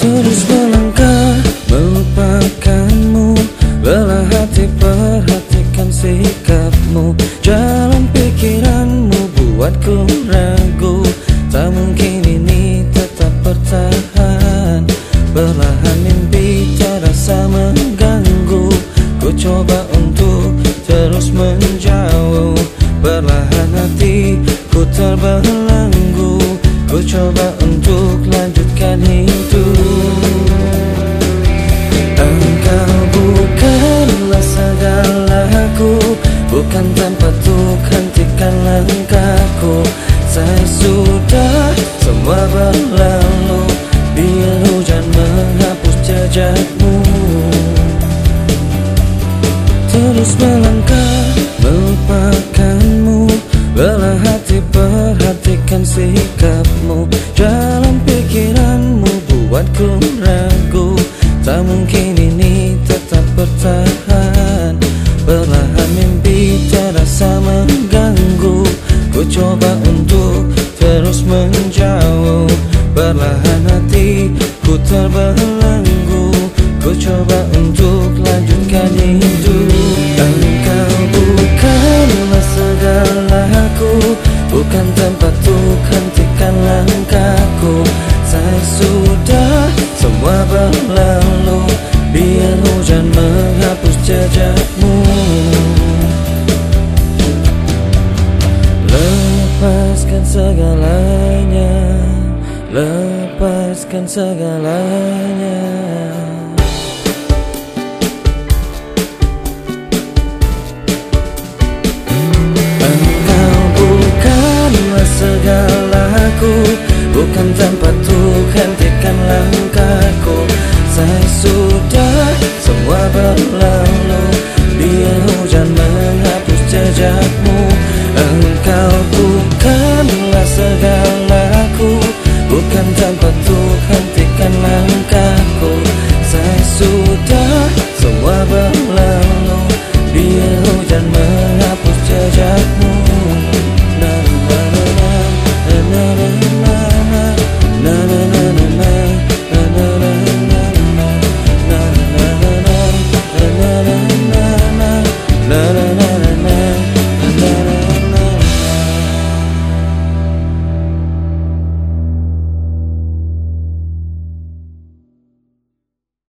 Terus melangkah melupakanmu. Lelah hati perhatikan sikapmu. Jalan pikiranmu buatku ragu. Tak mungkin ini tetap bertahan. Perlahan mimpi terasa mengganggu. Ku coba untuk terus menjauh. Perlahan hati ku terbelenggu. Ku coba untuk lanjutkan hidup Sudah semua berlalu Biar hujan menghapus jejakmu. Terus melangkah melupakanmu Lelah hati perhatikan sikapmu ku terbelenggu Ku coba untuk lanjutkan hidup Engkau bukanlah segalaku Bukan tempat untuk hentikan langkahku. Saya sudah semua berlalu Biar hujan menghapus jejakmu. Lepaskan segalanya Lepaskan melepaskan segalanya. Engkau bukanlah segalaku Bukan tempat Tuhan hentikan langkahku. Saya sudah semua berlalu Biar hujan menghapus jejak